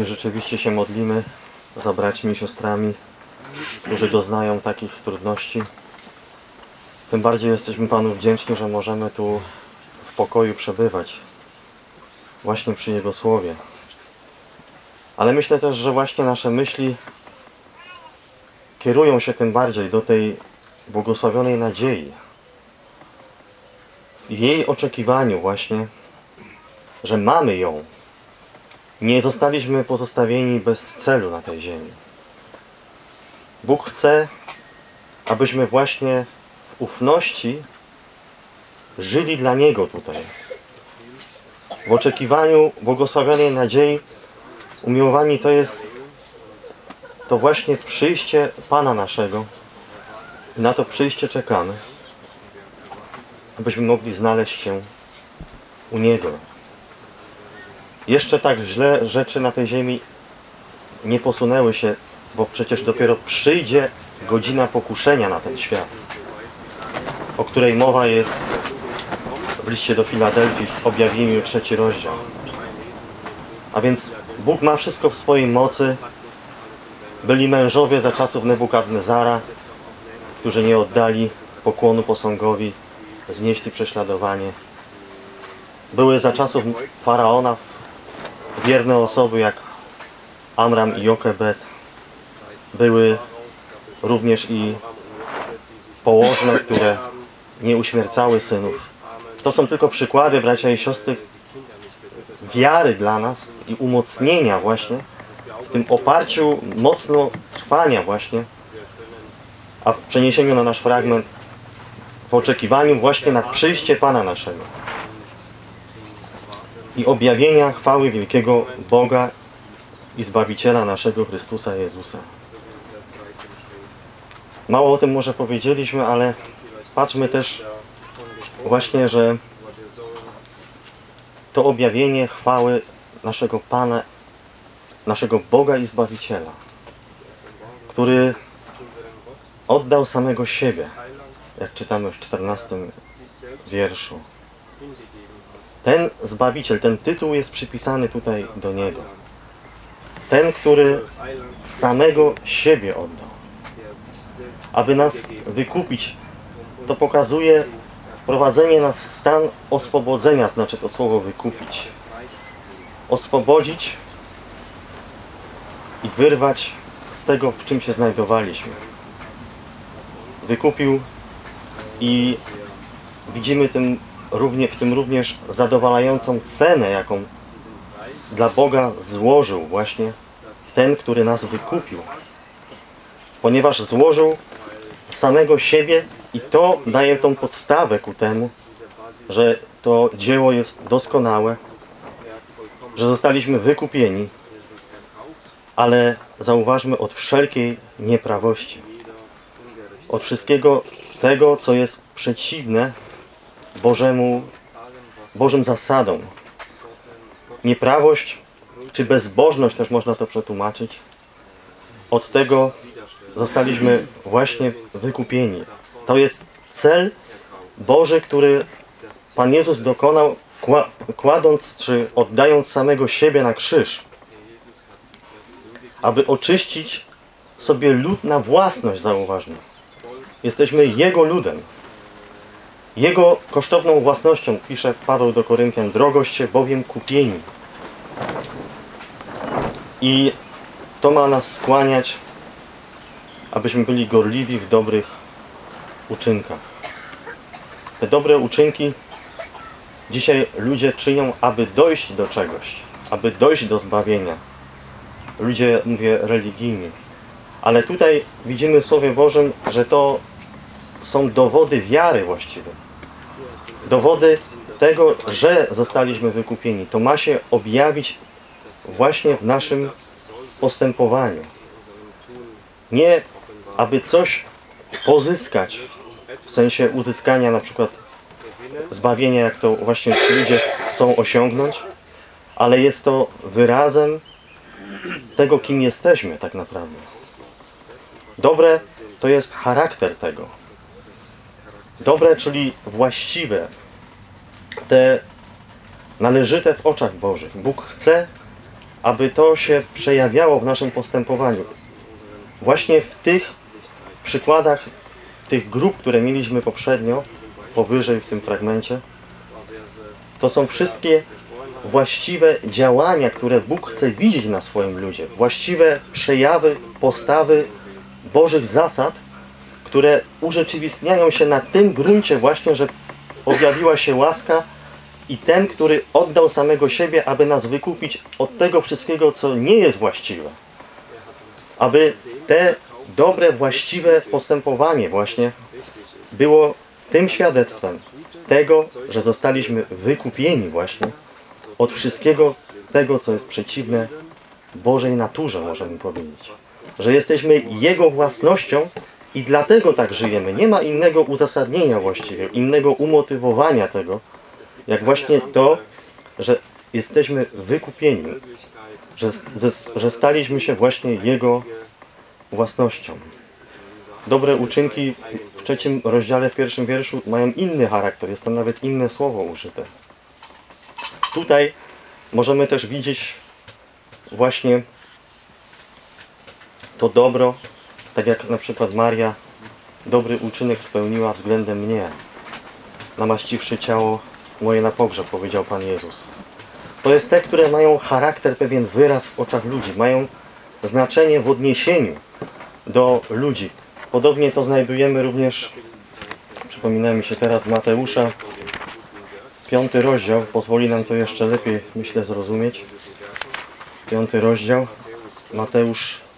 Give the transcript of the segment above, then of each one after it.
kiedy rzeczywiście się modlimy za braćmi i siostrami, którzy doznają takich trudności, tym bardziej jesteśmy Panu wdzięczni, że możemy tu w pokoju przebywać, właśnie przy Jego Słowie. Ale myślę też, że właśnie nasze myśli kierują się tym bardziej do tej błogosławionej nadziei. Jej oczekiwaniu właśnie, że mamy ją. Nie zostaliśmy pozostawieni bez celu na tej ziemi. Bóg chce, abyśmy właśnie w ufności żyli dla Niego tutaj. W oczekiwaniu błogosławionej nadziei umiłowani to jest to właśnie przyjście Pana naszego. Na to przyjście czekamy, abyśmy mogli znaleźć się u Niego. Jeszcze tak źle rzeczy na tej ziemi nie posunęły się, bo przecież dopiero przyjdzie godzina pokuszenia na ten świat, o której mowa jest w liście do Filadelfii w objawieniu trzeci rozdział. A więc Bóg ma wszystko w swojej mocy. Byli mężowie za czasów Nebukadnezara, którzy nie oddali pokłonu posągowi, znieśli prześladowanie. Były za czasów Faraona wierne osoby jak Amram i Jokebet. Były również i położne, które nie uśmiercały synów. To są tylko przykłady, bracia i siostry, wiary dla nas i umocnienia właśnie w tym oparciu mocno trwania właśnie, a w przeniesieniu na nasz fragment w oczekiwaniu właśnie na przyjście Pana naszego i objawienia chwały wielkiego Boga i Zbawiciela naszego Chrystusa Jezusa. Mało o tym może powiedzieliśmy, ale patrzmy też właśnie, że to objawienie chwały naszego Pana, naszego Boga i Zbawiciela, który oddał samego siebie, jak czytamy w 14 wierszu. Ten Zbawiciel, ten tytuł jest przypisany tutaj do Niego. Ten, który samego siebie oddał, aby nas wykupić. To pokazuje wprowadzenie nas w stan oswobodzenia, znaczy to słowo wykupić. Oswobodzić i wyrwać z tego, w czym się znajdowaliśmy. Wykupił i widzimy tym równie, w tym również zadowalającą cenę, jaką dla Boga złożył właśnie ten, który nas wykupił. Ponieważ złożył samego siebie i to daje tą podstawę ku temu, że to dzieło jest doskonałe, że zostaliśmy wykupieni, ale zauważmy od wszelkiej nieprawości, od wszystkiego tego, co jest przeciwne Bożemu, Bożym zasadom. Nieprawość czy bezbożność też można to przetłumaczyć. Od tego zostaliśmy właśnie wykupieni. To jest cel Boży, który Pan Jezus dokonał kładąc czy oddając samego siebie na krzyż, aby oczyścić sobie lud na własność, zauważmy. Jesteśmy Jego ludem. Jego kosztowną własnością, pisze Paweł do Koryntian, drogoście bowiem kupieni. I to ma nas skłaniać, abyśmy byli gorliwi w dobrych uczynkach. Te dobre uczynki dzisiaj ludzie czynią, aby dojść do czegoś, aby dojść do zbawienia. Ludzie, mówię, religijni. Ale tutaj widzimy w Słowie Bożym, że to są dowody wiary właściwie. Dowody tego, że zostaliśmy wykupieni. To ma się objawić właśnie w naszym postępowaniu. Nie, aby coś pozyskać, w sensie uzyskania na przykład zbawienia, jak to właśnie ludzie chcą osiągnąć, ale jest to wyrazem tego, kim jesteśmy tak naprawdę. Dobre to jest charakter tego. Dobre, czyli właściwe, te należyte w oczach Bożych. Bóg chce, aby to się przejawiało w naszym postępowaniu. Właśnie w tych przykładach tych grup, które mieliśmy poprzednio, powyżej w tym fragmencie, to są wszystkie właściwe działania, które Bóg chce widzieć na swoim ludzie. Właściwe przejawy, postawy Bożych zasad, które urzeczywistniają się na tym gruncie właśnie, że objawiła się łaska i ten, który oddał samego siebie, aby nas wykupić od tego wszystkiego, co nie jest właściwe. Aby te dobre, właściwe postępowanie właśnie było tym świadectwem tego, że zostaliśmy wykupieni właśnie od wszystkiego tego, co jest przeciwne Bożej naturze, możemy powiedzieć. Że jesteśmy Jego własnością i dlatego tak żyjemy. Nie ma innego uzasadnienia właściwie, innego umotywowania tego, jak właśnie to, że jesteśmy wykupieni, że, że, że staliśmy się właśnie Jego własnością. Dobre uczynki w trzecim rozdziale, w pierwszym wierszu mają inny charakter, jest tam nawet inne słowo użyte. Tutaj możemy też widzieć właśnie to dobro, tak jak na przykład Maria dobry uczynek spełniła względem mnie, namaściwszy ciało moje na pogrzeb, powiedział Pan Jezus. To jest te, które mają charakter, pewien wyraz w oczach ludzi, mają znaczenie w odniesieniu do ludzi. Podobnie to znajdujemy również, przypomina mi się teraz Mateusza, piąty rozdział, pozwoli nam to jeszcze lepiej, myślę, zrozumieć. Piąty rozdział, Mateusz,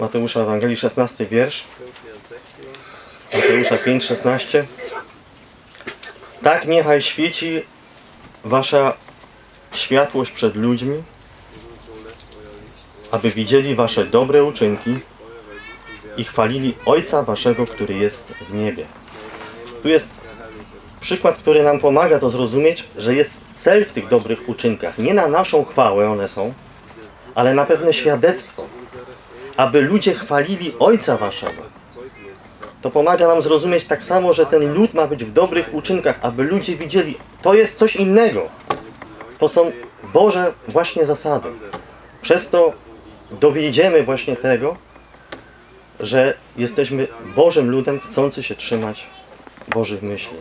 Mateusza Ewangelii, 16 wiersz. Mateusza 5, 16. Tak niechaj świeci wasza światłość przed ludźmi, aby widzieli wasze dobre uczynki i chwalili Ojca waszego, który jest w niebie. Tu jest przykład, który nam pomaga to zrozumieć, że jest cel w tych dobrych uczynkach. Nie na naszą chwałę one są, ale na pewne świadectwo, aby ludzie chwalili Ojca waszego. To pomaga nam zrozumieć tak samo, że ten lud ma być w dobrych uczynkach, aby ludzie widzieli, to jest coś innego. To są Boże właśnie zasady. Przez to dowiedziemy właśnie tego, że jesteśmy Bożym ludem chcący się trzymać Bożych myśli.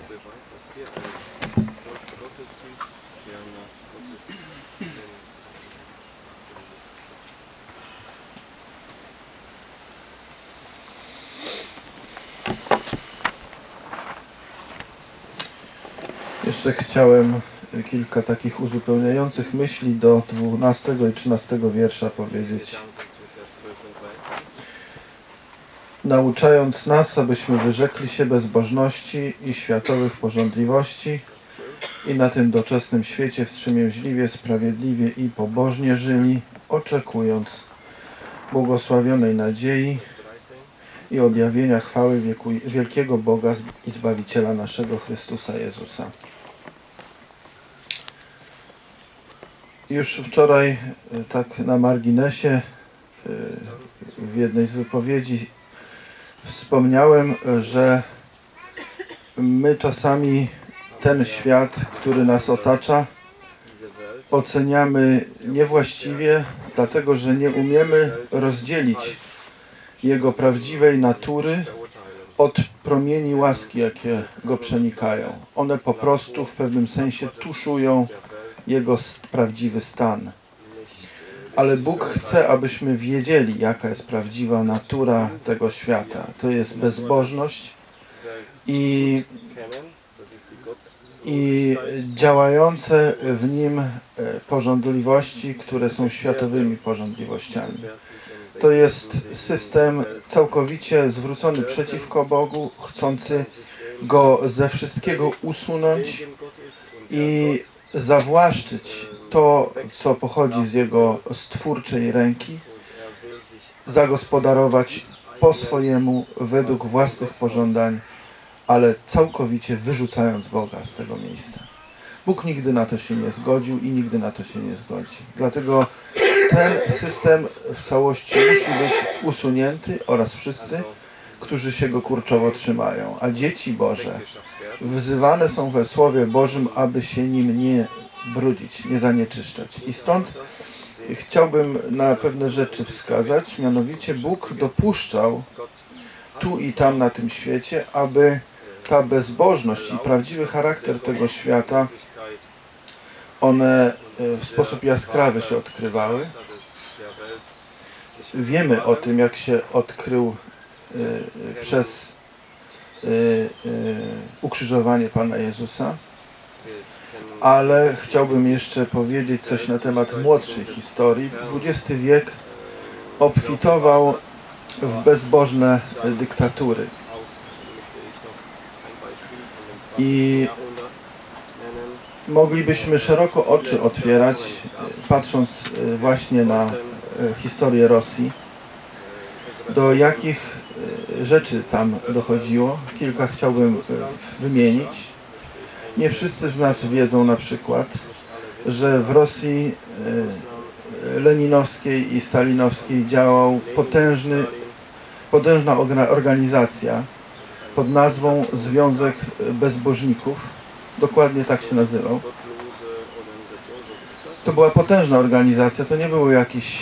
Chciałem kilka takich uzupełniających myśli do 12 i 13 wiersza powiedzieć. Nauczając nas, abyśmy wyrzekli się bezbożności i światowych porządliwości i na tym doczesnym świecie wstrzemięźliwie, sprawiedliwie i pobożnie żyli, oczekując błogosławionej nadziei i objawienia chwały wieku, wielkiego Boga i Zbawiciela naszego Chrystusa Jezusa. Już wczoraj, e, tak na marginesie, e, w jednej z wypowiedzi wspomniałem, że my czasami ten świat, który nas otacza, oceniamy niewłaściwie, dlatego że nie umiemy rozdzielić jego prawdziwej natury od promieni łaski, jakie go przenikają. One po prostu w pewnym sensie tuszują jego prawdziwy stan. Ale Bóg chce, abyśmy wiedzieli, jaka jest prawdziwa natura tego świata. To jest bezbożność i, i działające w nim e, porządliwości, które są światowymi porządliwościami. To jest system całkowicie zwrócony przeciwko Bogu, chcący go ze wszystkiego usunąć i zawłaszczyć to, co pochodzi z jego stwórczej ręki, zagospodarować po swojemu, według własnych pożądań, ale całkowicie wyrzucając Boga z tego miejsca. Bóg nigdy na to się nie zgodził i nigdy na to się nie zgodzi. Dlatego ten system w całości musi być usunięty oraz wszyscy, którzy się go kurczowo trzymają. A dzieci Boże wzywane są we Słowie Bożym, aby się nim nie brudzić, nie zanieczyszczać. I stąd chciałbym na pewne rzeczy wskazać. Mianowicie Bóg dopuszczał tu i tam na tym świecie, aby ta bezbożność i prawdziwy charakter tego świata, one e, w sposób jaskrawy się odkrywały. Wiemy o tym, jak się odkrył e, przez ukrzyżowanie Pana Jezusa, ale chciałbym jeszcze powiedzieć coś na temat młodszej historii. XX wiek obfitował w bezbożne dyktatury. I moglibyśmy szeroko oczy otwierać, patrząc właśnie na historię Rosji, do jakich rzeczy tam dochodziło. Kilka chciałbym e, wymienić. Nie wszyscy z nas wiedzą na przykład, że w Rosji e, leninowskiej i stalinowskiej działał potężny, potężna orga- organizacja pod nazwą Związek Bezbożników. Dokładnie tak się nazywał. To była potężna organizacja, to nie było jakieś,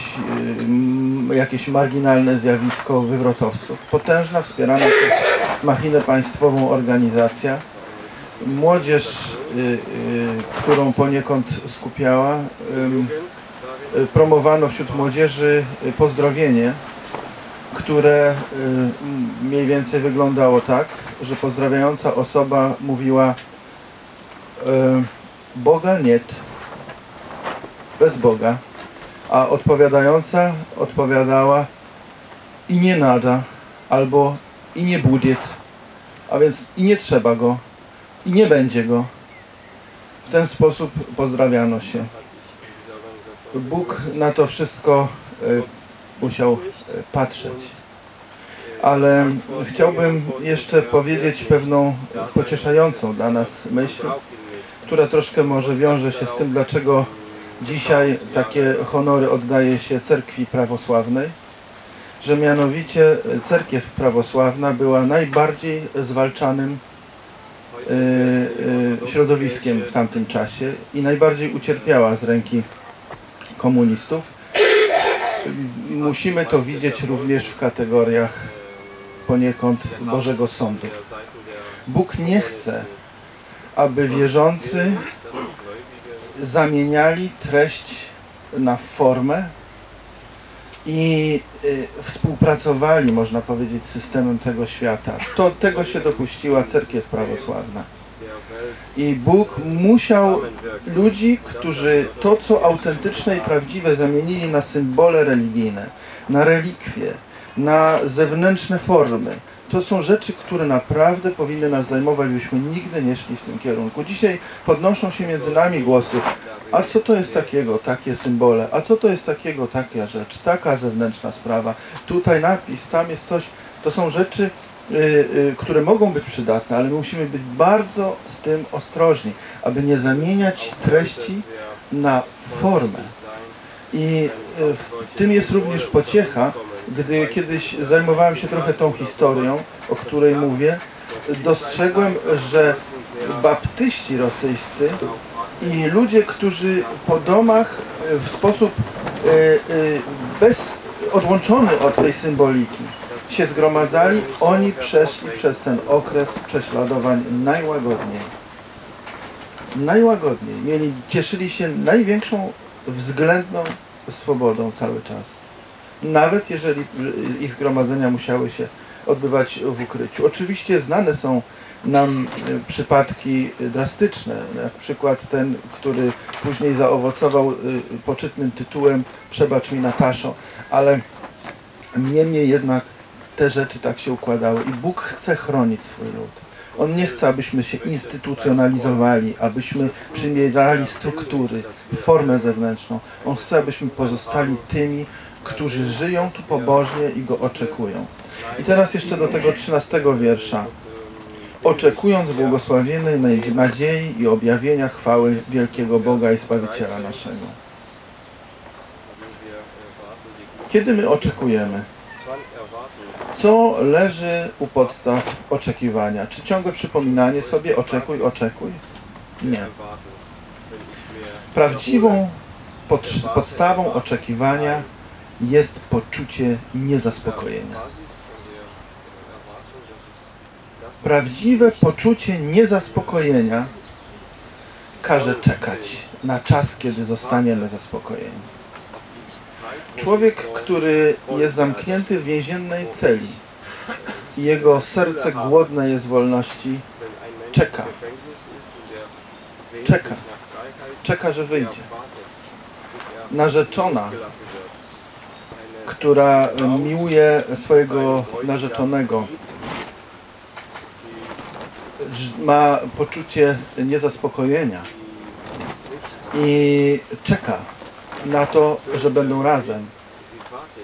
m, jakieś marginalne zjawisko wywrotowców. Potężna, wspierana przez machinę państwową organizacja. Młodzież, y, y, którą poniekąd skupiała, y, promowano wśród młodzieży pozdrowienie, które mniej więcej wyglądało tak, że pozdrawiająca osoba mówiła Boga niet, bez Boga, a odpowiadająca odpowiadała i nie nada, albo i nie budiet, a więc i nie trzeba go, i nie będzie go. W ten sposób pozdrawiano się. Bóg na to wszystko y, musiał y, patrzeć. Ale chciałbym jeszcze powiedzieć pewną pocieszającą dla nas myśl, która troszkę może wiąże się z tym, dlaczego dzisiaj takie honory oddaje się cerkwi prawosławnej, że mianowicie cerkiew prawosławna była najbardziej zwalczanym y, y, środowiskiem w tamtym czasie i najbardziej ucierpiała z ręki komunistów. Musimy to widzieć również w kategoriach poniekąd Bożego Sądu. Bóg nie chce, aby wierzący zamieniali treść na formę i y, współpracowali, można powiedzieć, z systemem tego świata. To tego się dopuściła cerkiew prawosławna. I Bóg musiał ludzi, którzy to, co autentyczne i prawdziwe, zamienili na symbole religijne, na relikwie, na zewnętrzne formy. To są rzeczy, które naprawdę powinny nas zajmować, byśmy nigdy nie szli w tym kierunku. Dzisiaj podnoszą się między nami głosy, a co to jest takiego, takie symbole, a co to jest takiego, taka rzecz, taka zewnętrzna sprawa, tutaj napis, tam jest coś. To są rzeczy, y, y, które mogą być przydatne, ale my musimy być bardzo z tym ostrożni, aby nie zamieniać treści na formę. I y, w tym jest również pociecha, gdy kiedyś zajmowałem się trochę tą historią, o której mówię, dostrzegłem, że baptyści rosyjscy i ludzie, którzy po domach y, w sposób y, y, bez, odłączony od tej symboliki się zgromadzali, oni przeszli przez ten okres prześladowań najłagodniej. Najłagodniej. Mieli, cieszyli się największą względną swobodą cały czas. Nawet jeżeli ich zgromadzenia musiały się odbywać w ukryciu. Oczywiście znane są nam y, przypadki drastyczne, jak przykład ten, który później zaowocował y, poczytnym tytułem Przebacz mi Nataszo, ale niemniej jednak te rzeczy tak się układały i Bóg chce chronić swój lud. On nie chce, abyśmy się instytucjonalizowali, abyśmy przymierali struktury, formę zewnętrzną. On chce, abyśmy pozostali tymi, którzy żyją pobożnie i Go oczekują. I teraz jeszcze do tego 13 wiersza. Oczekując błogosławionej nadzie- nadziei i objawienia chwały wielkiego Boga i Zbawiciela naszego. Kiedy my oczekujemy? Co leży u podstaw oczekiwania? Czy ciągłe przypominanie sobie oczekuj, oczekuj? Nie. Prawdziwą pod, podstawą oczekiwania jest poczucie niezaspokojenia. Prawdziwe poczucie niezaspokojenia każe czekać na czas, kiedy zostaniemy zaspokojeni. Człowiek, który jest zamknięty w więziennej celi i jego serce głodne jest wolności, czeka. Czeka. Czeka, że wyjdzie. Narzeczona, która miłuje swojego narzeczonego, ma poczucie niezaspokojenia i czeka na to, że będą razem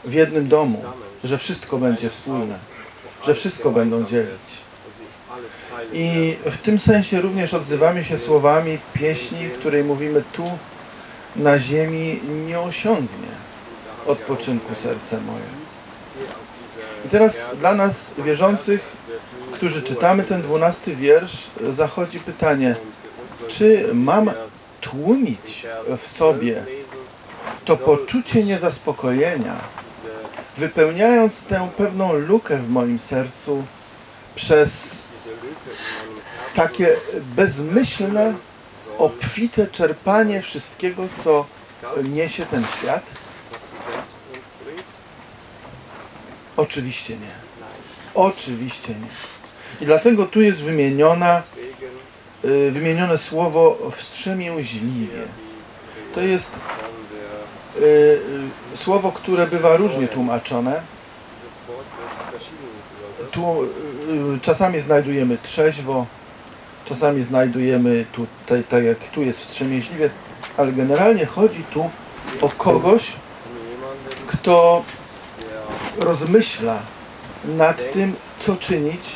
w jednym domu, że wszystko będzie wspólne, że wszystko będą dzielić. I w tym sensie również odzywamy się słowami pieśni, której mówimy tu na ziemi nie osiągnie odpoczynku serce moje. I teraz dla nas wierzących, którzy czytamy ten dwunasty wiersz, zachodzi pytanie, czy mam tłumić w sobie to poczucie niezaspokojenia, wypełniając tę pewną lukę w moim sercu przez takie bezmyślne, obfite czerpanie wszystkiego, co niesie ten świat? Oczywiście nie. Oczywiście nie. I dlatego tu jest wymieniona, y, wymienione słowo wstrzemięźliwie. To jest y, y, słowo, które bywa różnie tłumaczone. Tu czasami znajdujemy trzeźwo, czasami znajdujemy tutaj, tak jak tu jest wstrzemięźliwie, ale generalnie chodzi tu o kogoś, kto rozmyśla nad tym, co czynić,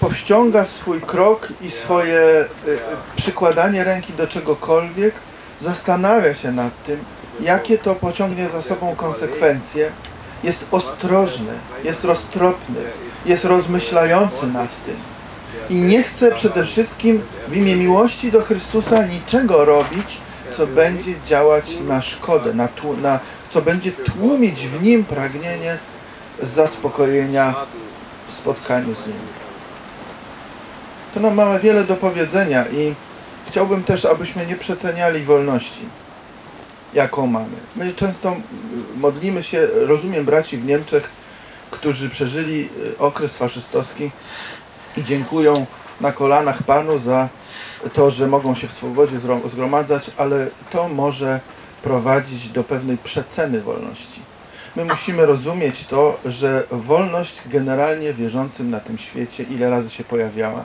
powściąga swój krok i swoje y, y, przykładanie ręki do czegokolwiek, zastanawia się nad tym, jakie to pociągnie za sobą konsekwencje, jest ostrożny, jest roztropny, jest rozmyślający nad tym. I nie chce przede wszystkim w imię miłości do Chrystusa niczego robić, co będzie działać na szkodę, na, tłu- na, co będzie tłumić w nim pragnienie zaspokojenia w spotkaniu z nim. To nam ma wiele do powiedzenia i chciałbym też, abyśmy nie przeceniali wolności, jaką mamy. My często modlimy się, rozumiem braci w Niemczech, którzy przeżyli y, okres faszystowski i dziękują na kolanach Panu za to, że mogą się w swobodzie zgromadzać, ale to może prowadzić do pewnej przeceny wolności. My musimy rozumieć to, że wolność generalnie wierzącym na tym świecie, ile razy się pojawiała,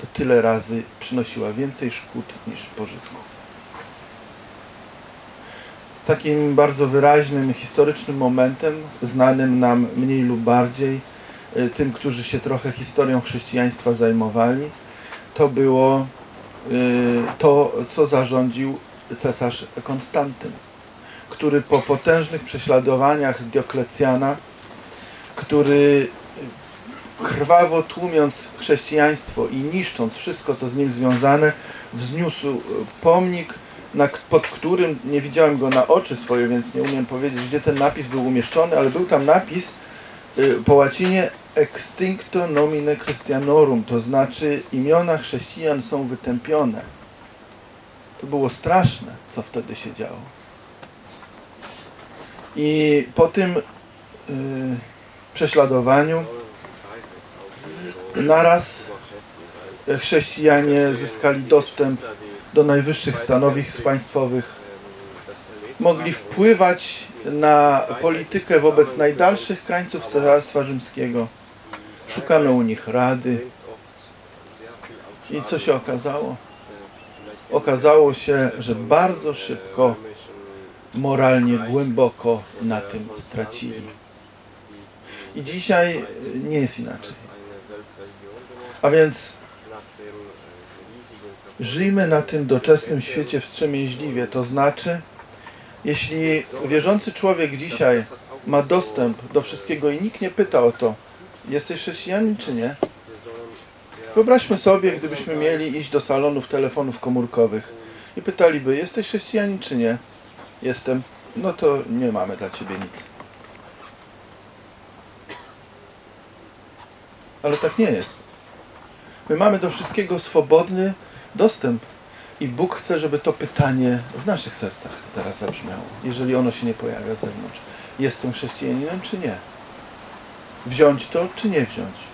to tyle razy przynosiła więcej szkód niż pożytku. Takim bardzo wyraźnym, historycznym momentem, znanym nam mniej lub bardziej, y, tym, którzy się trochę historią chrześcijaństwa zajmowali, to było y, to, co zarządził cesarz Konstantyn, który po potężnych prześladowaniach Dioklecjana, który krwawo tłumiąc chrześcijaństwo i niszcząc wszystko, co z nim związane, wzniósł y, pomnik, na, pod którym, nie widziałem go na oczy swoje, więc nie umiem powiedzieć, gdzie ten napis był umieszczony, ale był tam napis y, po łacinie extincto nomine Christianorum, to znaczy imiona chrześcijan są wytępione. To było straszne, co wtedy się działo. I po tym y, prześladowaniu naraz chrześcijanie zyskali dostęp do najwyższych stanowisk państwowych, mogli wpływać na politykę wobec najdalszych krańców Cesarstwa Rzymskiego. Szukano u nich rady. I co się okazało? Okazało się, że bardzo szybko, moralnie głęboko na tym stracili. I dzisiaj y, nie jest inaczej. A więc żyjmy na tym doczesnym świecie wstrzemięźliwie, to znaczy, jeśli wierzący człowiek dzisiaj ma dostęp do wszystkiego i nikt nie pyta o to, jesteś chrześcijanin czy nie? Wyobraźmy sobie, gdybyśmy mieli iść do salonów telefonów komórkowych i pytaliby, jesteś chrześcijanin czy nie? jestem, no to nie mamy dla ciebie nic. Ale tak nie jest. My mamy do wszystkiego swobodny dostęp. I Bóg chce, żeby to pytanie w naszych sercach teraz zabrzmiało, jeżeli ono się nie pojawia z zewnątrz. Jestem chrześcijaninem, czy nie? Wziąć to, czy nie wziąć?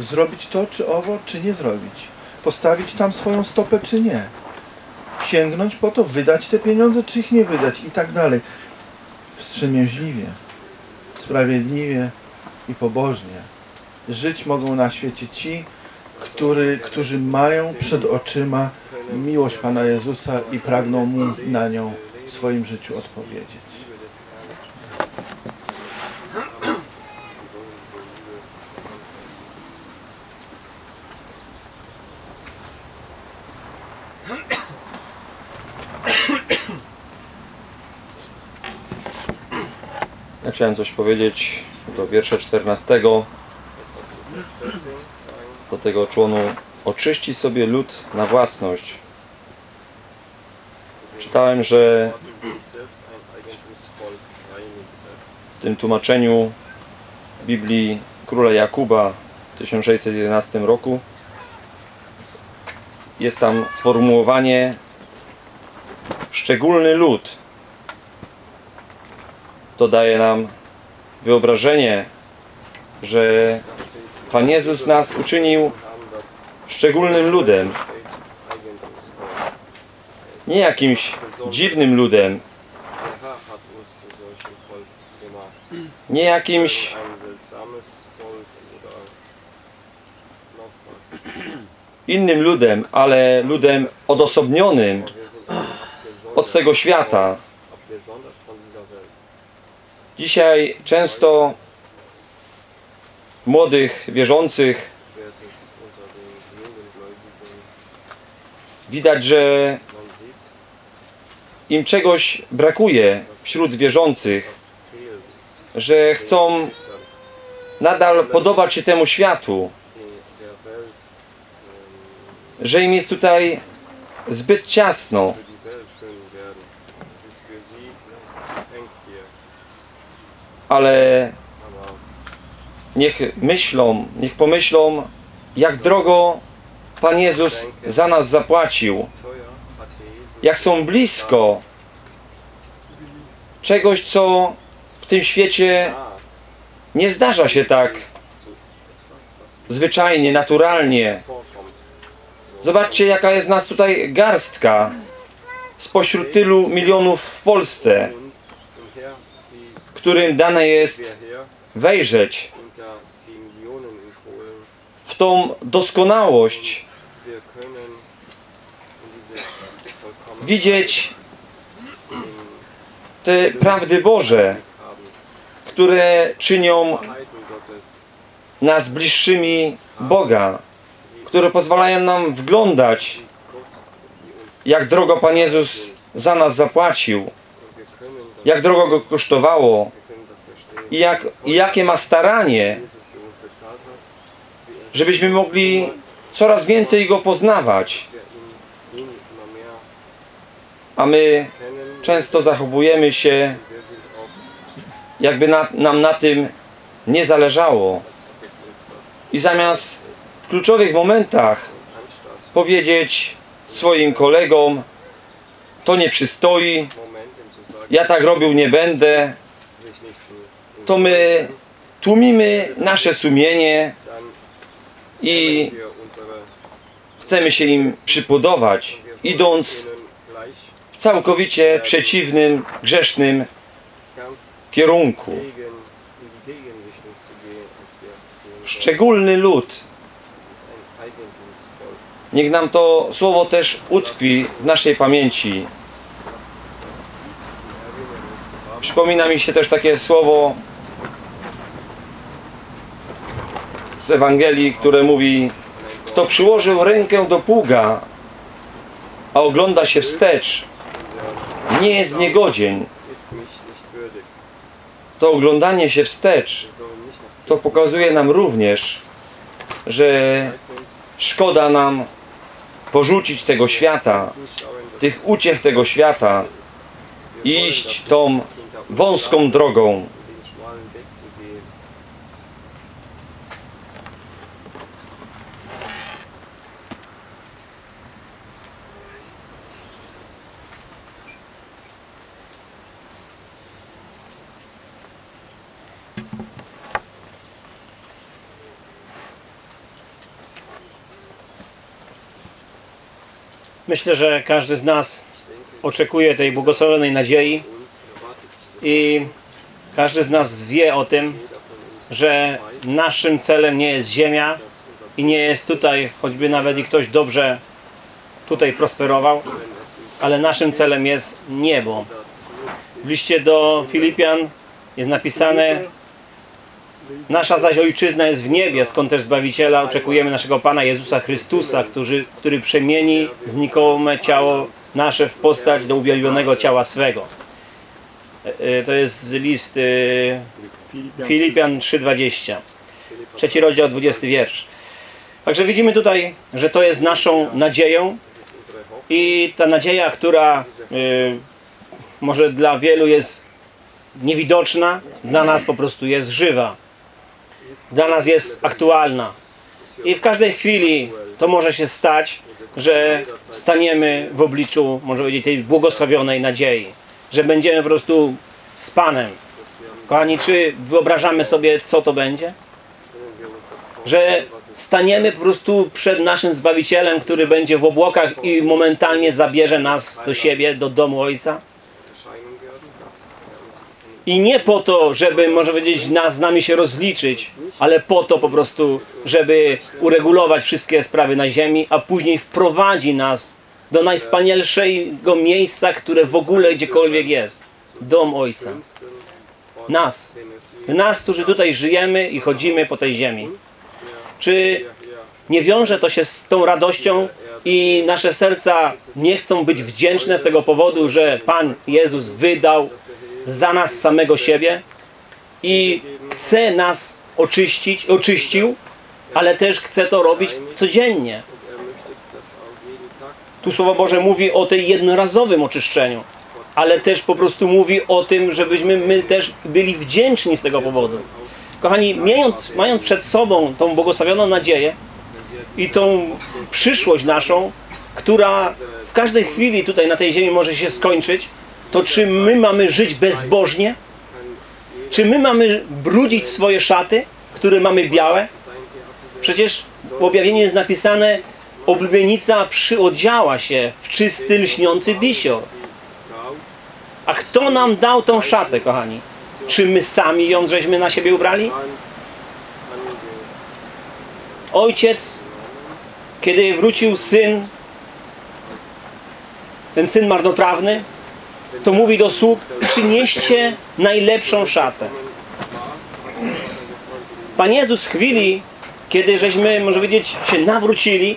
Zrobić to, czy owo, czy nie zrobić? Postawić tam swoją stopę, czy nie? Sięgnąć po to, wydać te pieniądze, czy ich nie wydać i tak dalej. Wstrzemięźliwie, sprawiedliwie i pobożnie. Żyć mogą na świecie ci, który, którzy mają przed oczyma miłość Pana Jezusa i pragną Mu na nią w swoim życiu odpowiedzieć. Chciałem coś powiedzieć do wiersza 14, do tego członu oczyści sobie lud na własność. Czytałem, że w tym tłumaczeniu Biblii króla Jakuba w 1611 roku jest tam sformułowanie szczególny lud. To daje nam wyobrażenie, że Pan Jezus nas uczynił szczególnym ludem, nie jakimś dziwnym ludem, nie jakimś innym ludem, ale ludem odosobnionym od tego świata. Dzisiaj często młodych wierzących widać, że im czegoś brakuje wśród wierzących, że chcą nadal podobać się temu światu, że im jest tutaj zbyt ciasno, ale niech myślą, niech pomyślą, jak drogo Pan Jezus za nas zapłacił, jak są blisko czegoś, co w tym świecie nie zdarza się tak zwyczajnie, naturalnie. Zobaczcie, jaka jest nas tutaj garstka spośród tylu milionów w Polsce, którym dane jest wejrzeć. W tą doskonałość, widzieć te prawdy Boże, które czynią nas bliższymi Boga, które pozwalają nam wglądać, jak drogo Pan Jezus za nas zapłacił, jak drogo go kosztowało i, jak, i jakie ma staranie, żebyśmy mogli coraz więcej Go poznawać. A my często zachowujemy się, jakby na, nam na tym nie zależało. I zamiast w kluczowych momentach powiedzieć swoim kolegom, to nie przystoi, ja tak robił nie będę, to my tłumimy nasze sumienie i chcemy się im przypodobać, idąc w całkowicie przeciwnym, grzesznym kierunku. Szczególny lud. Niech nam to słowo też utkwi w naszej pamięci. Przypomina mi się też takie słowo z Ewangelii, które mówi Kto przyłożył rękę do pługa, a ogląda się wstecz, nie jest niegodzień. To oglądanie się wstecz, to pokazuje nam również, że szkoda nam porzucić tego świata, tych uciech tego świata iść tą wąską drogą. Myślę, że każdy z nas oczekuje tej błogosławionej nadziei i każdy z nas wie o tym, że naszym celem nie jest ziemia i nie jest tutaj, choćby nawet i ktoś dobrze tutaj prosperował, ale naszym celem jest niebo. W liście do Filipian jest napisane Nasza zaś ojczyzna jest w niebie, skąd też Zbawiciela oczekujemy naszego Pana Jezusa Chrystusa, który, który przemieni znikome ciało nasze w postać do uwielbionego ciała swego. E, e, To jest list Filipian 3,20. Trzeci rozdział, 20 wiersz. Także widzimy tutaj, że to jest naszą nadzieją i ta nadzieja, która y, może dla wielu jest niewidoczna, dla nas po prostu jest żywa. Dla nas jest aktualna. I w każdej chwili to może się stać, że staniemy w obliczu, może powiedzieć, tej błogosławionej nadziei. Że będziemy po prostu z Panem. Kochani, czy wyobrażamy sobie, co to będzie? Że staniemy po prostu przed naszym Zbawicielem, który będzie w obłokach i momentalnie zabierze nas do siebie, do domu Ojca? I nie po to, żeby, może powiedzieć, nas, z nami się rozliczyć, ale po to po prostu, żeby uregulować wszystkie sprawy na ziemi, a później wprowadzi nas do najwspanialszego miejsca, które w ogóle gdziekolwiek jest. Dom Ojca. Nas. Nas, którzy tutaj żyjemy i chodzimy po tej ziemi. Czy nie wiąże to się z tą radością i nasze serca nie chcą być wdzięczne z tego powodu, że Pan Jezus wydał za nas samego siebie i chce nas oczyścić, oczyścił, ale też chce to robić codziennie. Tu Słowo Boże mówi o tej jednorazowym oczyszczeniu, ale też po prostu mówi o tym, żebyśmy my też byli wdzięczni z tego powodu. Kochani, mając, mając przed sobą tą błogosławioną nadzieję i tą przyszłość naszą, która w każdej chwili tutaj na tej ziemi może się skończyć, to czy my mamy żyć bezbożnie? Czy my mamy brudzić swoje szaty, które mamy białe? Przecież w objawieniu jest napisane oblubienica przyodziała się w czysty, lśniący bisior. A kto nam dał tą szatę, kochani? Czy my sami ją żeśmy na siebie ubrali? Ojciec, kiedy wrócił syn, ten syn marnotrawny, to mówi do sług, przynieście najlepszą szatę. Pan Jezus w chwili, kiedy żeśmy, może powiedzieć, się nawrócili,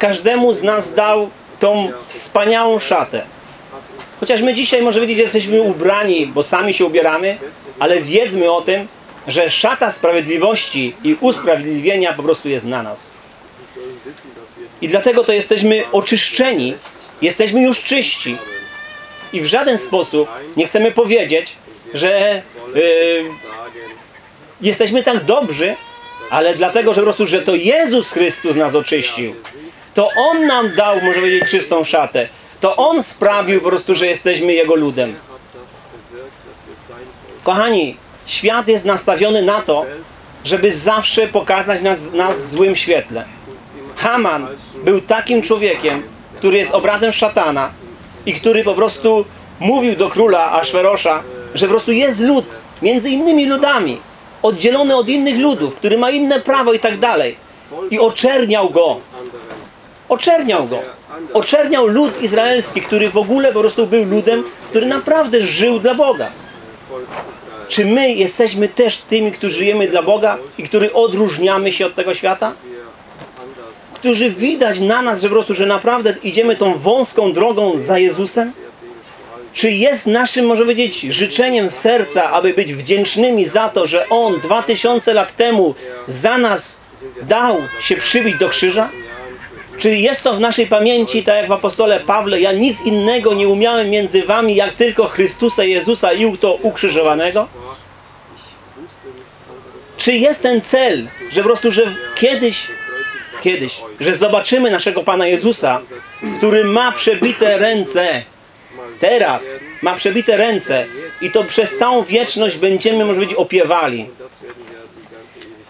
każdemu z nas dał tą wspaniałą szatę. Chociaż my dzisiaj, może powiedzieć, jesteśmy ubrani, bo sami się ubieramy, ale wiedzmy o tym, że szata sprawiedliwości i usprawiedliwienia po prostu jest na nas. I dlatego to jesteśmy oczyszczeni, jesteśmy już czyści. I w żaden sposób nie chcemy powiedzieć, że yy, jesteśmy tak dobrzy, ale dlatego, że po prostu, że to Jezus Chrystus nas oczyścił. To On nam dał, może powiedzieć, czystą szatę. To On sprawił po prostu, że jesteśmy Jego ludem. Kochani, świat jest nastawiony na to, żeby zawsze pokazać nas, nas w złym świetle. Haman był takim człowiekiem, który jest obrazem szatana i który po prostu mówił do króla Aszwerosza, że po prostu jest lud między innymi ludami, oddzielony od innych ludów, który ma inne prawo i tak dalej. I oczerniał go. Oczerniał go. Oczerniał lud izraelski, który w ogóle po prostu był ludem, który naprawdę żył dla Boga. Czy my jesteśmy też tymi, którzy żyjemy dla Boga i którzy odróżniamy się od tego świata? Którzy widać na nas, że po prostu, że naprawdę idziemy tą wąską drogą za Jezusem? Czy jest naszym, może powiedzieć, życzeniem serca, aby być wdzięcznymi za to, że On dwa tysiące lat temu za nas dał się przybić do krzyża? Czy jest to w naszej pamięci, tak jak w apostole Pawle, ja nic innego nie umiałem między wami, jak tylko Chrystusa Jezusa i to ukrzyżowanego? Czy jest ten cel, że po prostu, że kiedyś, kiedyś, że zobaczymy naszego Pana Jezusa, który ma przebite ręce, teraz ma przebite ręce i to przez całą wieczność będziemy, może być, opiewali.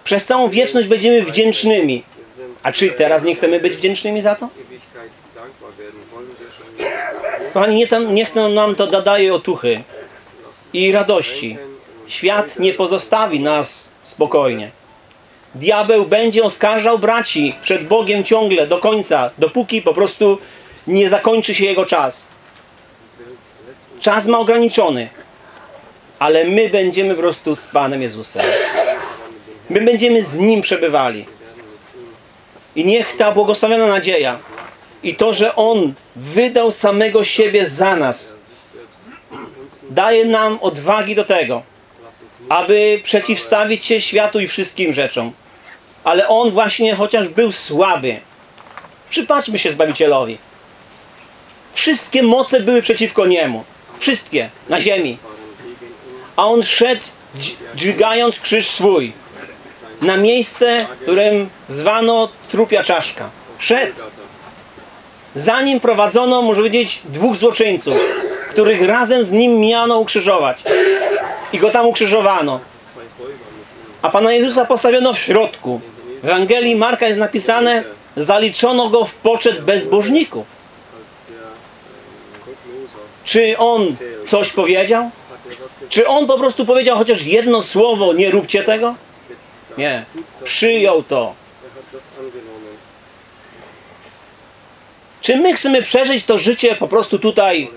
Przez całą wieczność będziemy wdzięcznymi. A czy teraz nie chcemy być wdzięcznymi za to? Kochani, nie tam, niech nam to dodaje otuchy i radości. Świat nie pozostawi nas spokojnie. Diabeł będzie oskarżał braci przed Bogiem ciągle, do końca, dopóki po prostu nie zakończy się jego czas. Czas ma ograniczony, ale my będziemy po prostu z Panem Jezusem. My będziemy z Nim przebywali. I niech ta błogosławiona nadzieja i to, że On wydał samego siebie za nas, daje nam odwagi do tego, aby przeciwstawić się światu i wszystkim rzeczom. Ale On właśnie, chociaż był słaby, przypatrzmy się Zbawicielowi. Wszystkie moce były przeciwko Niemu. Wszystkie na ziemi. A On szedł dź- dźwigając krzyż swój na miejsce, którym zwano trupia czaszka. Szedł. Za nim prowadzono, może powiedzieć, dwóch złoczyńców, których razem z nim miano ukrzyżować. I go tam ukrzyżowano. A Pana Jezusa postawiono w środku. W Ewangelii Marka jest napisane, zaliczono go w poczet bezbożników. Czy on coś powiedział? Czy on po prostu powiedział chociaż jedno słowo, nie róbcie tego? Nie. Przyjął to. Czy my chcemy przeżyć to życie po prostu tutaj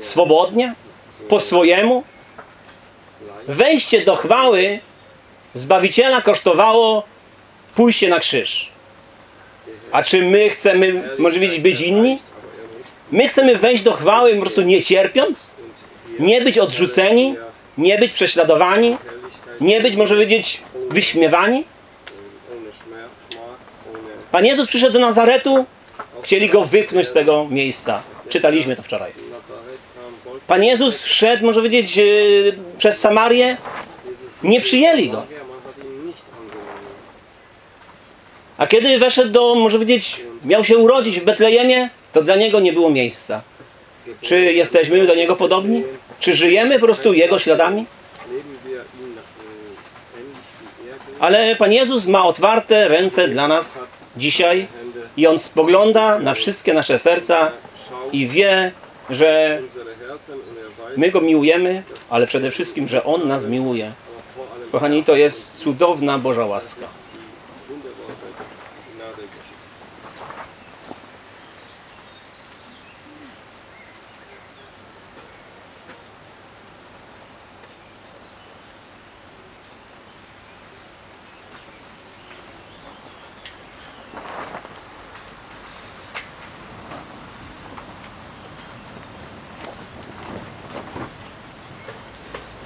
swobodnie? Po swojemu? Wejście do chwały Zbawiciela kosztowało pójście na krzyż. A czy my chcemy, może powiedzieć, być inni? My chcemy wejść do chwały po prostu nie cierpiąc? Nie być odrzuceni? Nie być prześladowani? Nie być, może powiedzieć, wyśmiewani? Pan Jezus przyszedł do Nazaretu, chcieli go wypchnąć z tego miejsca. Czytaliśmy to wczoraj. Pan Jezus szedł, może powiedzieć, e, przez Samarię, nie przyjęli go. A kiedy weszedł do, może powiedzieć, miał się urodzić w Betlejemie, to dla niego nie było miejsca. Czy jesteśmy do niego podobni? Czy żyjemy po prostu jego śladami? Ale Pan Jezus ma otwarte ręce dla nas dzisiaj i On spogląda na wszystkie nasze serca i wie, że my Go miłujemy, ale przede wszystkim, że On nas miłuje. Kochani, to jest cudowna Boża łaska.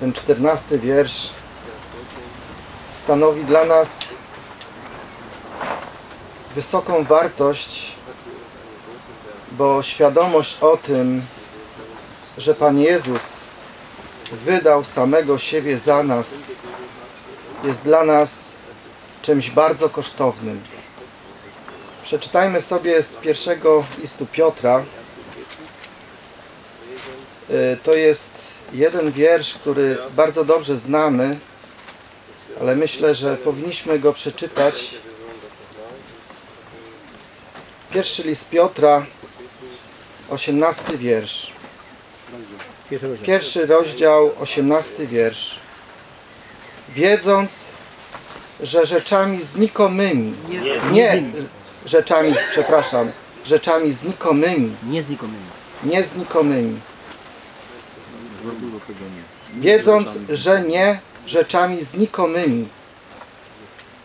Ten czternasty wiersz stanowi dla nas wysoką wartość, bo świadomość o tym, że Pan Jezus wydał samego siebie za nas, jest dla nas czymś bardzo kosztownym. Przeczytajmy sobie z pierwszego listu Piotra. Y, To jest jeden wiersz, który bardzo dobrze znamy, ale myślę, że powinniśmy go przeczytać. Pierwszy list Piotra, 18 wiersz. Pierwszy rozdział, 18 wiersz. Wiedząc, że rzeczami znikomymi, nie rzeczami, przepraszam, rzeczami znikomymi, Nie znikomymi. nie znikomymi. Wiedząc, że nie rzeczami znikomymi.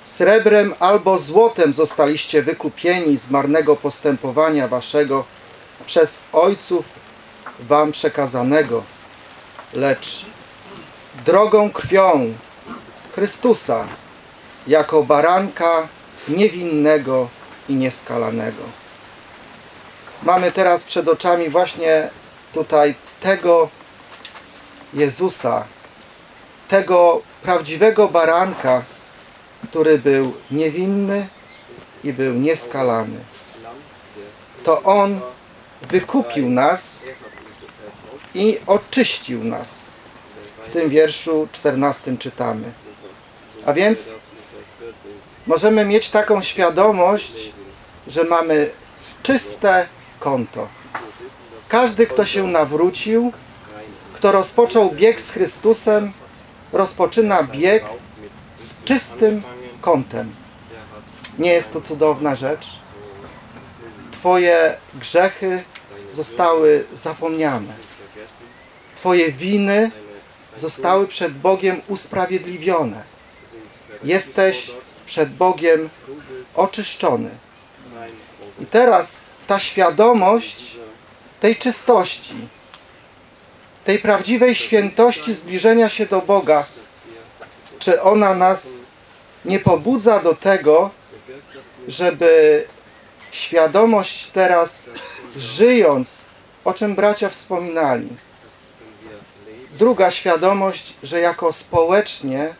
Srebrem albo złotem zostaliście wykupieni z marnego postępowania waszego przez ojców wam przekazanego, lecz drogą krwią Chrystusa, jako baranka niewinnego i nieskalanego. Mamy teraz przed oczami właśnie tutaj tego Jezusa, tego prawdziwego baranka, który był niewinny i był nieskalany. To On wykupił nas i oczyścił nas. W tym wierszu 14 czytamy. A więc możemy mieć taką świadomość, że mamy czyste konto. Każdy, kto się nawrócił, kto rozpoczął bieg z Chrystusem, rozpoczyna bieg z czystym kontem. Nie jest to cudowna rzecz? Twoje grzechy zostały zapomniane. Twoje winy zostały przed Bogiem usprawiedliwione. Jesteś przed Bogiem oczyszczony. I teraz ta świadomość tej czystości, tej prawdziwej świętości zbliżenia się do Boga, czy ona nas nie pobudza do tego, żeby świadomość teraz żyjąc, o czym bracia wspominali, druga świadomość, że jako społecznie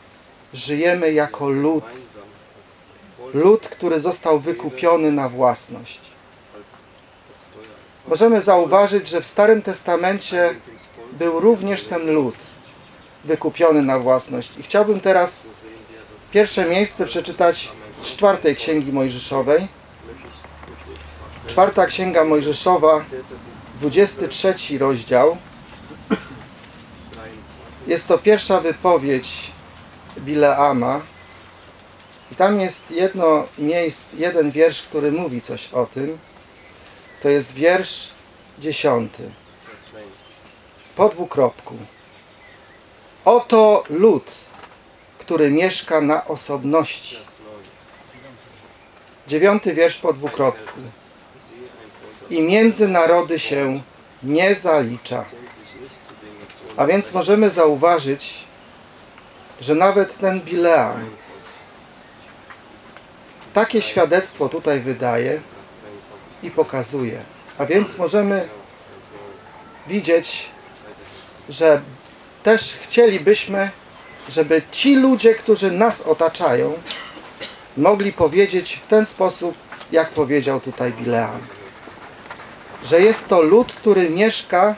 żyjemy jako lud, lud, który został wykupiony na własność. Możemy zauważyć, że w Starym Testamencie był również ten lud wykupiony na własność. I chciałbym teraz pierwsze miejsce przeczytać z czwartej Księgi Mojżeszowej. Czwarta Księga Mojżeszowa, 23 rozdział. Jest to pierwsza wypowiedź Bileama. I tam jest jedno miejsce, jeden wiersz, który mówi coś o tym. To jest wiersz dziesiąty. Po dwukropku. Oto lud, który mieszka na osobności. Dziewiąty wiersz po dwukropku. I między narody się nie zalicza. A więc możemy zauważyć, że nawet ten Bileam takie świadectwo tutaj wydaje i pokazuje. A więc możemy widzieć, że też chcielibyśmy, żeby ci ludzie, którzy nas otaczają, mogli powiedzieć w ten sposób, jak powiedział tutaj Bileam. Że jest to lud, który mieszka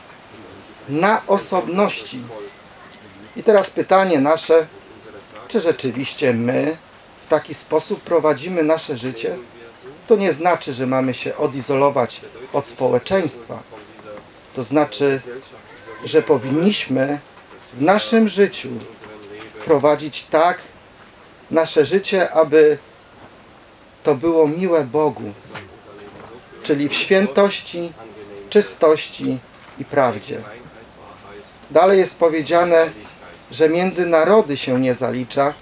na osobności. I teraz pytanie nasze, czy rzeczywiście my w taki sposób prowadzimy nasze życie? To nie znaczy, że mamy się odizolować od społeczeństwa. To znaczy, że powinniśmy w naszym życiu prowadzić tak nasze życie, aby to było miłe Bogu, czyli w świętości, czystości i prawdzie. Dalej jest powiedziane, że między narody się nie zalicza,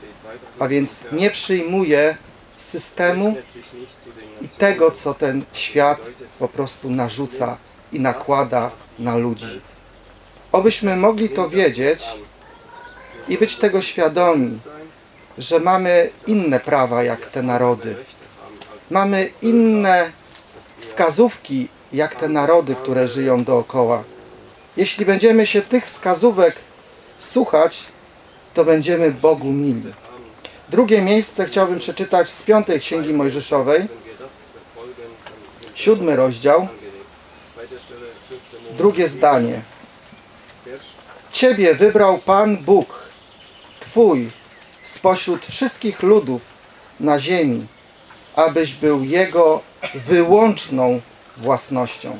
a więc nie przyjmuje systemu i tego, co ten świat po prostu narzuca i nakłada na ludzi. Obyśmy mogli to wiedzieć i być tego świadomi, że mamy inne prawa jak te narody. Mamy inne wskazówki jak te narody, które żyją dookoła. Jeśli będziemy się tych wskazówek słuchać, to będziemy Bogu mili. Drugie miejsce chciałbym przeczytać z piątej Księgi Mojżeszowej, siódmy rozdział, drugie zdanie. Ciebie wybrał Pan Bóg, Twój, spośród wszystkich ludów na ziemi, abyś był Jego wyłączną własnością.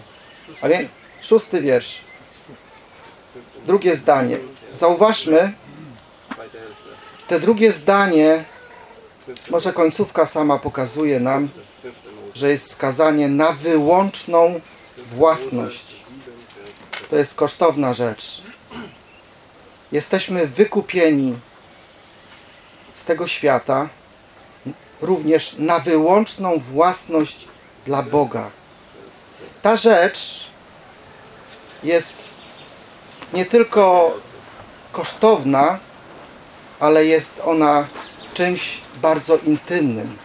A więc szósty wiersz. Drugie zdanie. Zauważmy, te drugie zdanie, może końcówka sama pokazuje nam, że jest skazanie na wyłączną własność. To jest kosztowna rzecz. Jesteśmy wykupieni z tego świata również na wyłączną własność dla Boga. Ta rzecz jest nie tylko kosztowna, ale jest ona czymś bardzo intymnym.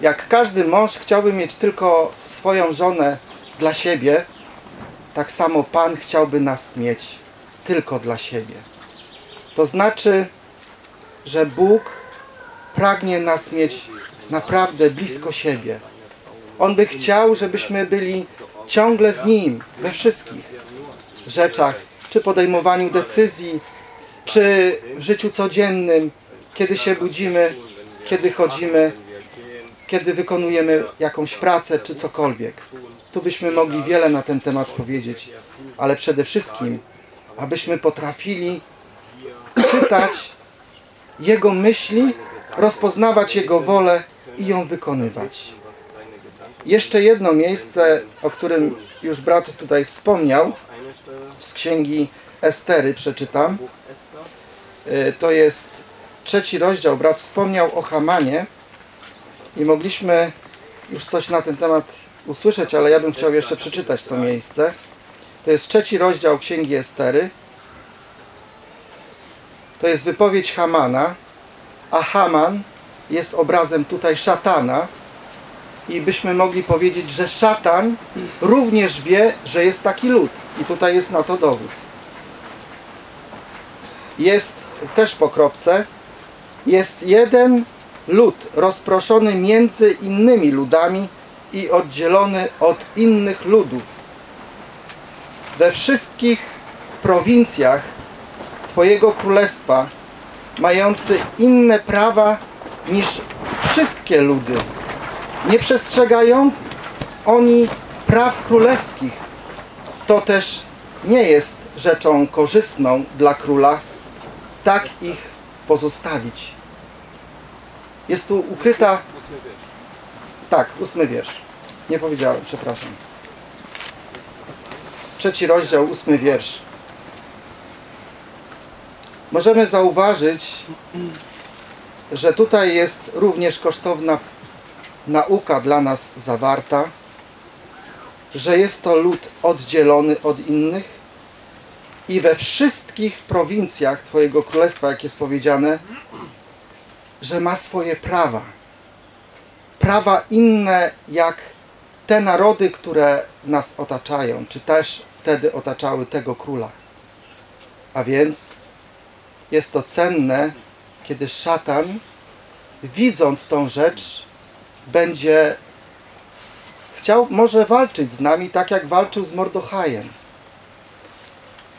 Jak każdy mąż chciałby mieć tylko swoją żonę dla siebie, tak samo Pan chciałby nas mieć tylko dla siebie. To znaczy, że Bóg pragnie nas mieć naprawdę blisko siebie. On by chciał, żebyśmy byli ciągle z Nim we wszystkich rzeczach, czy podejmowaniu decyzji, czy w życiu codziennym, kiedy się budzimy, kiedy chodzimy, kiedy wykonujemy jakąś pracę, czy cokolwiek. Tu byśmy mogli wiele na ten temat powiedzieć, ale przede wszystkim, abyśmy potrafili czytać Jego myśli, rozpoznawać Jego wolę i ją wykonywać. Jeszcze jedno miejsce, o którym już brat tutaj wspomniał, z księgi Estery przeczytam. Y, To jest trzeci rozdział. Brat wspomniał o Hamanie i mogliśmy już coś na ten temat usłyszeć, ale ja bym chciał jeszcze przeczytać to miejsce. To jest trzeci rozdział księgi Estery. To jest wypowiedź Hamana, a Haman jest obrazem tutaj szatana i byśmy mogli powiedzieć, że szatan również wie, że jest taki lud i tutaj jest na to dowód. Jest też po kropce, jest jeden lud rozproszony między innymi ludami i oddzielony od innych ludów. We wszystkich prowincjach Twojego królestwa, mający inne prawa niż wszystkie ludy, nie przestrzegają oni praw królewskich. To też nie jest rzeczą korzystną dla króla, tak ich pozostawić. Jest tu ukryta. Tak, ósmy wiersz. Nie powiedziałem, przepraszam. Trzeci rozdział, ósmy wiersz. Możemy zauważyć, że tutaj jest również kosztowna nauka dla nas zawarta, że jest to lud oddzielony od innych i we wszystkich prowincjach Twojego Królestwa, jak jest powiedziane, że ma swoje prawa. Prawa inne jak te narody, które nas otaczają, czy też wtedy otaczały tego króla. A więc jest to cenne, kiedy szatan, widząc tą rzecz, będzie chciał może walczyć z nami, tak jak walczył z Mordochajem.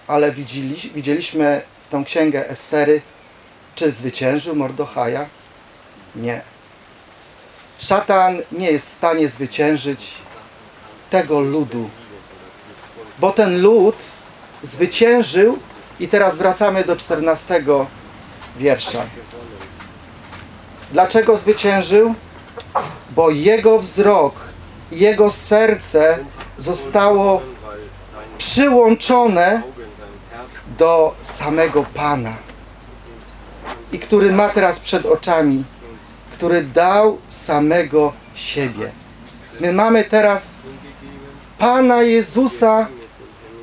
Ale widzieli, widzieliśmy tą księgę Estery. Czy zwyciężył Mordochaja? Nie. Szatan nie jest w stanie zwyciężyć tego ludu. Bo ten lud zwyciężył i teraz wracamy do 14 wiersza. Dlaczego zwyciężył? Bo jego wzrok jego serce zostało przyłączone do samego Pana i który ma teraz przed oczami, który dał samego siebie. My mamy teraz Pana Jezusa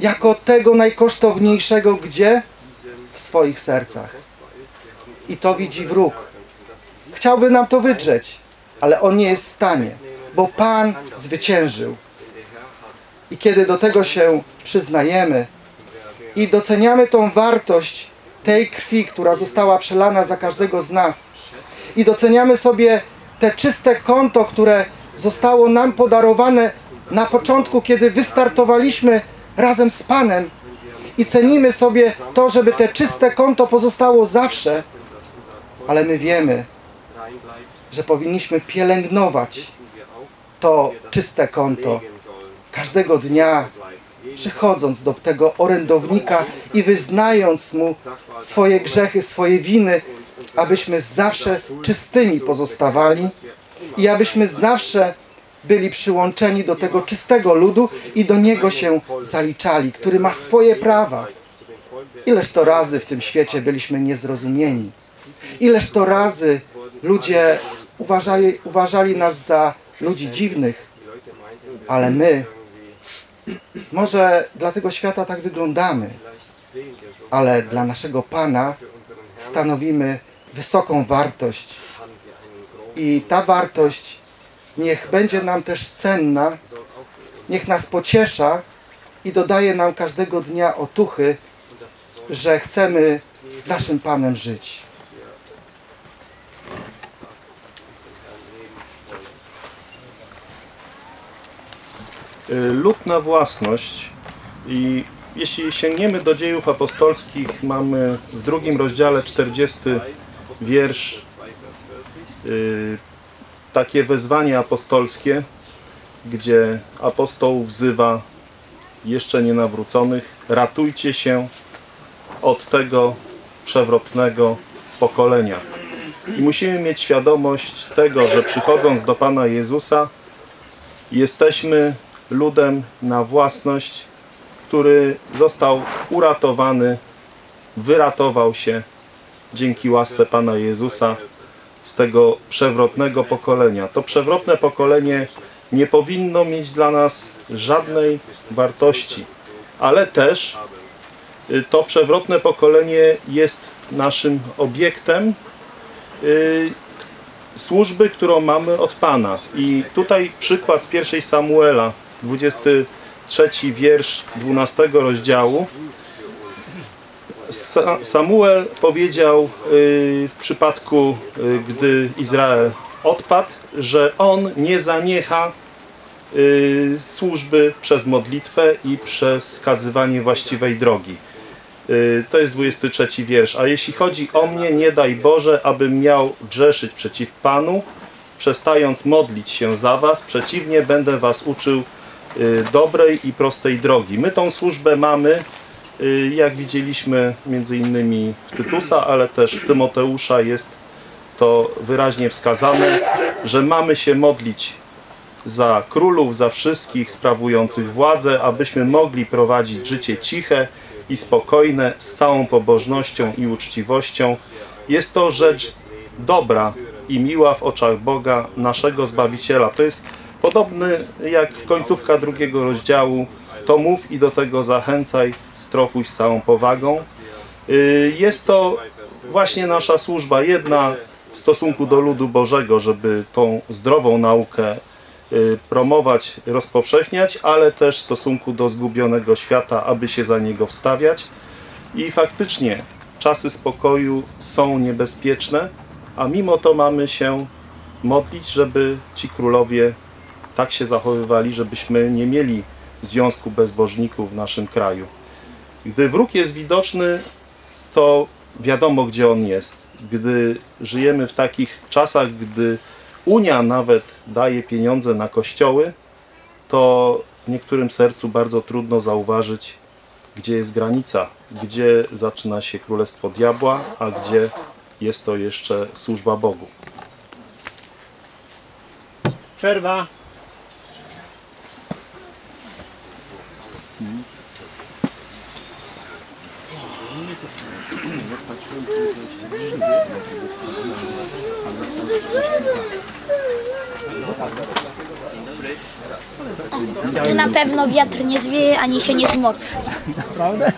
jako tego najkosztowniejszego gdzie? W swoich sercach. I to widzi wróg. Chciałby nam to wydrzeć, ale on nie jest w stanie, bo Pan zwyciężył. I kiedy do tego się przyznajemy i doceniamy tą wartość tej krwi, która została przelana za każdego z nas i doceniamy sobie te czyste konto, które zostało nam podarowane na początku, kiedy wystartowaliśmy razem z Panem. I cenimy sobie to, żeby te czyste konto pozostało zawsze, ale my wiemy, że powinniśmy pielęgnować to czyste konto. Każdego dnia, przychodząc do tego orędownika i wyznając mu swoje grzechy, swoje winy, abyśmy zawsze czystymi pozostawali i abyśmy zawsze byli przyłączeni do tego czystego ludu i do niego się zaliczali, który ma swoje prawa. Ileż to razy w tym świecie byliśmy niezrozumieni. Ileż to razy ludzie uważali, uważali nas za ludzi dziwnych, ale my może dla tego świata tak wyglądamy, ale dla naszego Pana stanowimy wysoką wartość. I ta wartość niech będzie nam też cenna, niech nas pociesza i dodaje nam każdego dnia otuchy, że chcemy z naszym Panem żyć. Y, lud na własność i jeśli sięgniemy do dziejów apostolskich, mamy w drugim rozdziale 40 wiersz y, takie wezwanie apostolskie, gdzie apostoł wzywa jeszcze nienawróconych, ratujcie się od tego przewrotnego pokolenia. I musimy mieć świadomość tego, że przychodząc do Pana Jezusa, jesteśmy ludem na własność, który został uratowany, wyratował się dzięki łasce Pana Jezusa z tego przewrotnego pokolenia. To przewrotne pokolenie nie powinno mieć dla nas żadnej wartości, ale też y, to przewrotne pokolenie jest naszym obiektem y, służby, którą mamy od Pana. I tutaj przykład z pierwszej Samuela, 23 wiersz 12 rozdziału. Sa Samuel powiedział y, w przypadku, y, gdy Izrael odpadł, że on nie zaniecha y, służby przez modlitwę i przez skazywanie właściwej drogi. To jest 23 wiersz. A jeśli chodzi o mnie, nie daj Boże, abym miał grzeszyć przeciw Panu, przestając modlić się za was. Przeciwnie, będę was uczył dobrej i prostej drogi. My tą służbę mamy, jak widzieliśmy między innymi w Tytusa, ale też w Tymoteusza jest to wyraźnie wskazane, że mamy się modlić za królów, za wszystkich sprawujących władzę, abyśmy mogli prowadzić życie ciche i spokojne, z całą pobożnością i uczciwością. Jest to rzecz dobra i miła w oczach Boga, naszego Zbawiciela. To jest podobny jak końcówka drugiego rozdziału. To mów i do tego zachęcaj, strofuj z całą powagą. Y, Jest to właśnie nasza służba, jedna w stosunku do ludu Bożego, żeby tą zdrową naukę y, promować, rozpowszechniać, ale też w stosunku do zgubionego świata, aby się za niego wstawiać. I faktycznie czasy spokoju są niebezpieczne, a mimo to mamy się modlić, żeby ci królowie tak się zachowywali, żebyśmy nie mieli związku bezbożników w naszym kraju. Gdy wróg jest widoczny, to wiadomo, gdzie on jest. Gdy żyjemy w takich czasach, gdy Unia nawet daje pieniądze na kościoły, to niektórym sercu bardzo trudno zauważyć, gdzie jest granica, gdzie zaczyna się królestwo diabła, a gdzie jest to jeszcze służba Bogu. Przerwa. Tu na pewno wiatr nie zwieje, ani się nie zmoczy. Naprawdę?